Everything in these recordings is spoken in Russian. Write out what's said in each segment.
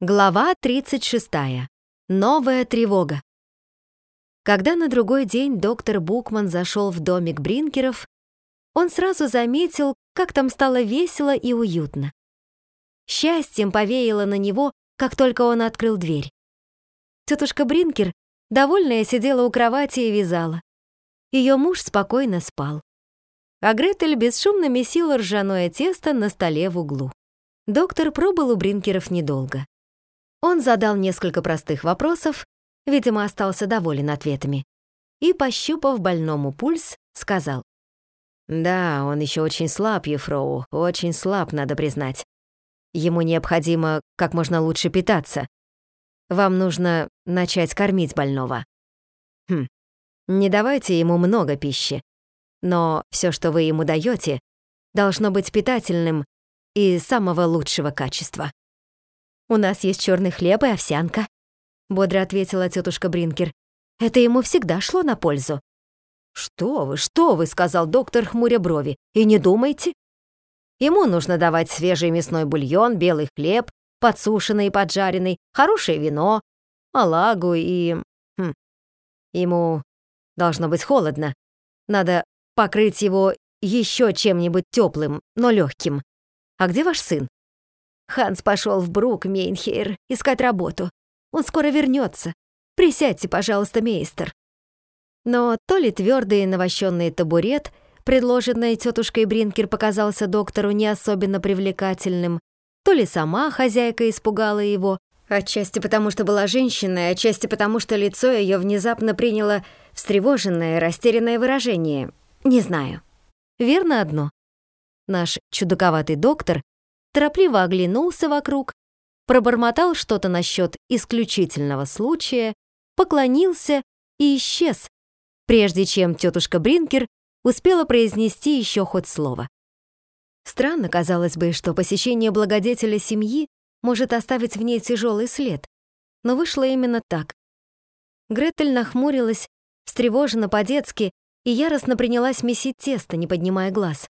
Глава 36. Новая тревога. Когда на другой день доктор Букман зашел в домик Бринкеров, он сразу заметил, как там стало весело и уютно. Счастьем повеяло на него, как только он открыл дверь. Тетушка Бринкер, довольная, сидела у кровати и вязала. Ее муж спокойно спал. А Гретель бесшумно месила ржаное тесто на столе в углу. Доктор пробыл у Бринкеров недолго. Он задал несколько простых вопросов, видимо, остался доволен ответами, и, пощупав больному пульс, сказал. «Да, он еще очень слаб, Ефроу, очень слаб, надо признать. Ему необходимо как можно лучше питаться. Вам нужно начать кормить больного. Хм, не давайте ему много пищи, но все, что вы ему даете, должно быть питательным и самого лучшего качества. «У нас есть черный хлеб и овсянка», — бодро ответила тетушка Бринкер. «Это ему всегда шло на пользу». «Что вы, что вы», — сказал доктор, хмуря брови. «И не думайте. Ему нужно давать свежий мясной бульон, белый хлеб, подсушенный и поджаренный, хорошее вино, малагу и... Хм, ему должно быть холодно. Надо покрыть его еще чем-нибудь теплым, но легким. А где ваш сын? Ханс пошел в Брук, Мейнхейр, искать работу. Он скоро вернется. Присядьте, пожалуйста, мейстер. Но то ли твердый навощенный табурет, предложенный тетушкой Бринкер, показался доктору не особенно привлекательным, то ли сама хозяйка испугала его, отчасти потому, что была женщиной, отчасти потому, что лицо ее внезапно приняло встревоженное, растерянное выражение. Не знаю. Верно одно. Наш чудаковатый доктор торопливо оглянулся вокруг, пробормотал что-то насчет исключительного случая, поклонился и исчез, прежде чем тетушка Бринкер успела произнести еще хоть слово. Странно, казалось бы, что посещение благодетеля семьи может оставить в ней тяжелый след, но вышло именно так. Гретель нахмурилась, встревоженно по-детски, и яростно принялась месить тесто, не поднимая глаз.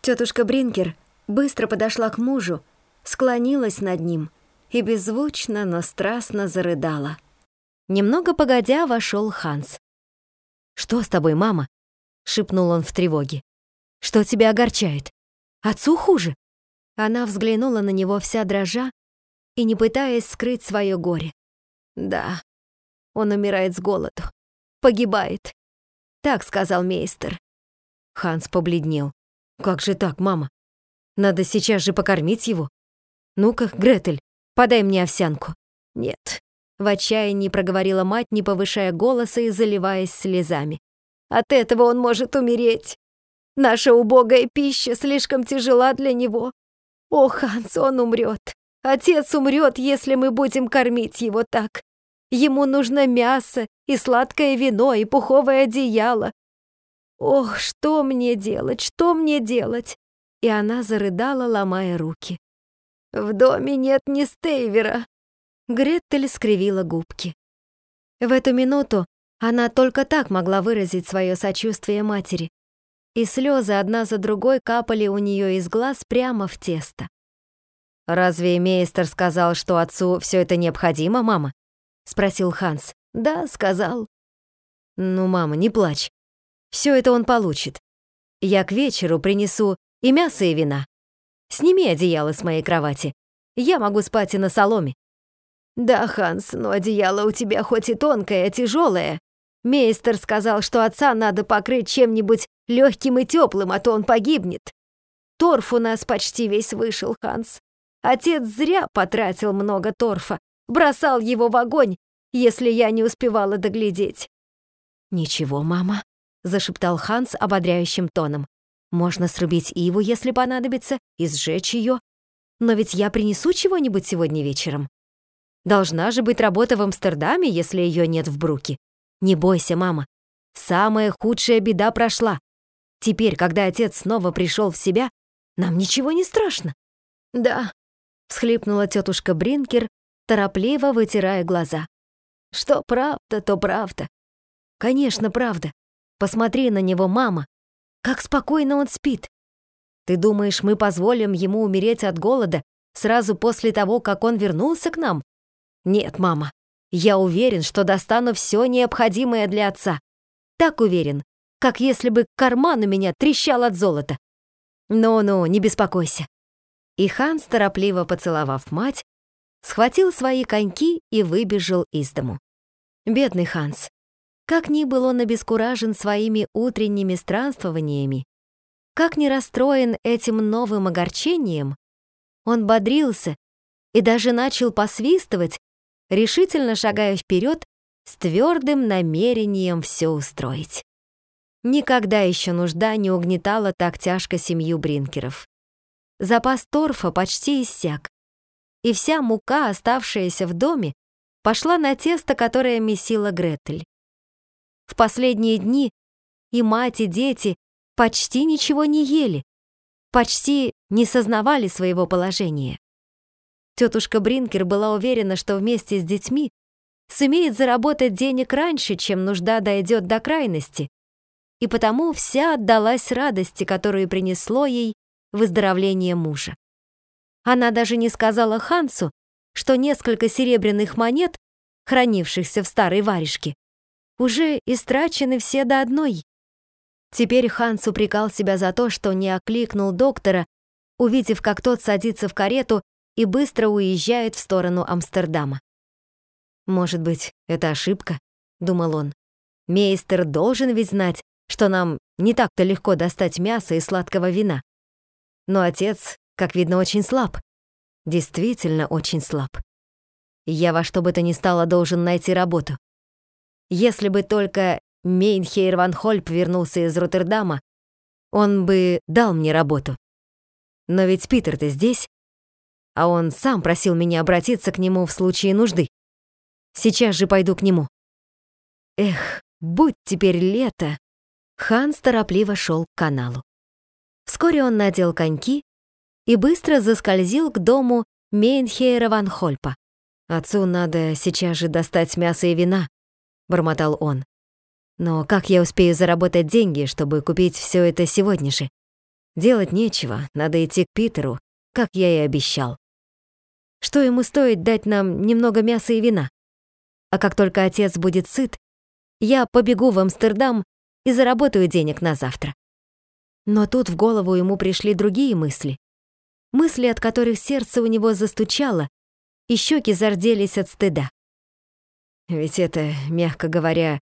Тетушка Бринкер быстро подошла к мужу, склонилась над ним и беззвучно, но страстно зарыдала. Немного погодя вошел Ханс. «Что с тобой, мама?» — шепнул он в тревоге. «Что тебя огорчает? Отцу хуже?» Она взглянула на него вся дрожа и не пытаясь скрыть свое горе. «Да, он умирает с голоду, погибает», — так сказал мейстер. Ханс побледнел. «Как же так, мама? Надо сейчас же покормить его. Ну-ка, Гретель, подай мне овсянку. Нет. В отчаянии проговорила мать, не повышая голоса и заливаясь слезами. От этого он может умереть. Наша убогая пища слишком тяжела для него. О, Ханс, он умрет. Отец умрет, если мы будем кормить его так. Ему нужно мясо и сладкое вино и пуховое одеяло. Ох, что мне делать, что мне делать? И она зарыдала, ломая руки. «В доме нет ни Стейвера!» Гретель скривила губки. В эту минуту она только так могла выразить свое сочувствие матери, и слезы одна за другой капали у нее из глаз прямо в тесто. «Разве мейстер сказал, что отцу все это необходимо, мама?» — спросил Ханс. «Да, сказал». «Ну, мама, не плачь. Все это он получит. Я к вечеру принесу и мясо, и вина. Сними одеяло с моей кровати. Я могу спать и на соломе». «Да, Ханс, но одеяло у тебя хоть и тонкое, а тяжелое. Мейстер сказал, что отца надо покрыть чем-нибудь легким и теплым, а то он погибнет. Торф у нас почти весь вышел, Ханс. Отец зря потратил много торфа, бросал его в огонь, если я не успевала доглядеть». «Ничего, мама», — зашептал Ханс ободряющим тоном. Можно срубить иву, если понадобится, и сжечь ее. Но ведь я принесу чего-нибудь сегодня вечером. Должна же быть работа в Амстердаме, если ее нет в Бруке. Не бойся, мама. Самая худшая беда прошла. Теперь, когда отец снова пришел в себя, нам ничего не страшно. Да, всхлипнула тетушка Бринкер, торопливо вытирая глаза. Что правда, то правда. Конечно, правда. Посмотри на него, мама. Как спокойно он спит. Ты думаешь, мы позволим ему умереть от голода, Сразу после того, как он вернулся к нам? Нет, мама, я уверен, что достану все необходимое для отца. Так уверен, как если бы карман у меня трещал от золота. Ну-ну, не беспокойся. И Ханс, торопливо поцеловав мать, схватил свои коньки и выбежал из дому. Бедный Ханс. Как ни был он обескуражен своими утренними странствованиями, как ни расстроен этим новым огорчением, он бодрился и даже начал посвистывать, решительно шагая вперед с твердым намерением все устроить. Никогда еще нужда не угнетала так тяжко семью Бринкеров. Запас торфа почти иссяк, и вся мука, оставшаяся в доме, пошла на тесто, которое месила Гретель. В последние дни и мать, и дети почти ничего не ели, почти не сознавали своего положения. Тетушка Бринкер была уверена, что вместе с детьми сумеет заработать денег раньше, чем нужда дойдет до крайности, и потому вся отдалась радости, которую принесло ей выздоровление мужа. Она даже не сказала Хансу, что несколько серебряных монет, хранившихся в старой варежке, уже истрачены все до одной. Теперь Ханс упрекал себя за то, что не окликнул доктора, увидев, как тот садится в карету и быстро уезжает в сторону Амстердама. «Может быть, это ошибка?» — думал он. «Мейстер должен ведь знать, что нам не так-то легко достать мясо и сладкого вина. Но отец, как видно, очень слаб. Действительно очень слаб. Я во что бы то ни стало должен найти работу. Если бы только Мейнхейр Ван Хольп вернулся из Роттердама, он бы дал мне работу. Но ведь Питер-то здесь, а он сам просил меня обратиться к нему в случае нужды. Сейчас же пойду к нему. Эх, будь теперь лето. Ханс торопливо шел к каналу. Вскоре он надел коньки и быстро заскользил к дому Мейнхейра Ван Хольпа. «Отцу надо сейчас же достать мясо и вина», — бормотал он. Но как я успею заработать деньги, чтобы купить все это сегодня же? Делать нечего, надо идти к Питеру, как я и обещал. Что ему стоит дать нам немного мяса и вина? А как только отец будет сыт, я побегу в Амстердам и заработаю денег на завтра. Но тут в голову ему пришли другие мысли. Мысли, от которых сердце у него застучало, и щеки зарделись от стыда. Ведь это, мягко говоря,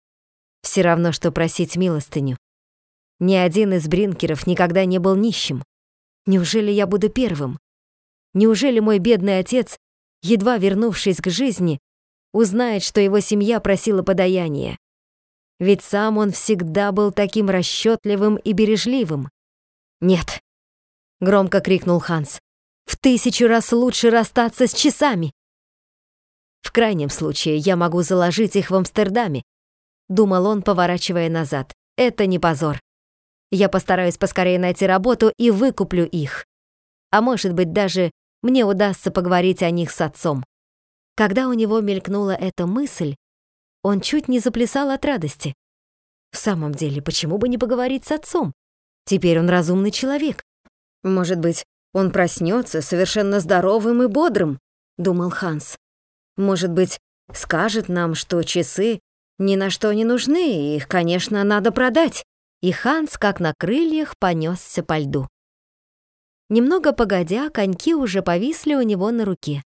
все равно, что просить милостыню. Ни один из бринкеров никогда не был нищим. Неужели я буду первым? Неужели мой бедный отец, едва вернувшись к жизни, узнает, что его семья просила подаяния? Ведь сам он всегда был таким расчетливым и бережливым. «Нет!» — громко крикнул Ханс. «В тысячу раз лучше расстаться с часами!» «В крайнем случае я могу заложить их в Амстердаме, думал он, поворачивая назад. Это не позор. Я постараюсь поскорее найти работу и выкуплю их. А может быть, даже мне удастся поговорить о них с отцом. Когда у него мелькнула эта мысль, он чуть не заплясал от радости. В самом деле, почему бы не поговорить с отцом? Теперь он разумный человек. Может быть, он проснется совершенно здоровым и бодрым, думал Ханс. Может быть, скажет нам, что часы ни на что не нужны, их, конечно, надо продать. И Ханс, как на крыльях, понесся по льду. Немного погодя, коньки уже повисли у него на руке.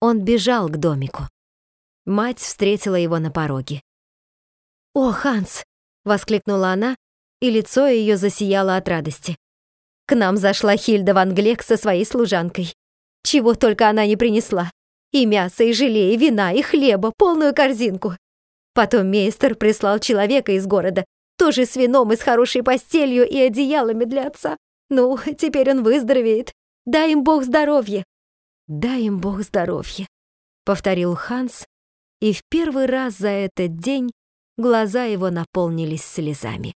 Он бежал к домику. Мать встретила его на пороге. «О, Ханс!» — воскликнула она, и лицо ее засияло от радости. «К нам зашла Хильда Ван Глек со своей служанкой. Чего только она не принесла. И мясо, и желе, и вина, и хлеба, полную корзинку. Потом мейстер прислал человека из города, тоже с вином и с хорошей постелью и одеялами для отца. Ну, теперь он выздоровеет. Дай им Бог здоровья. Дай им Бог здоровья, повторил Ханс, и в первый раз за этот день глаза его наполнились слезами.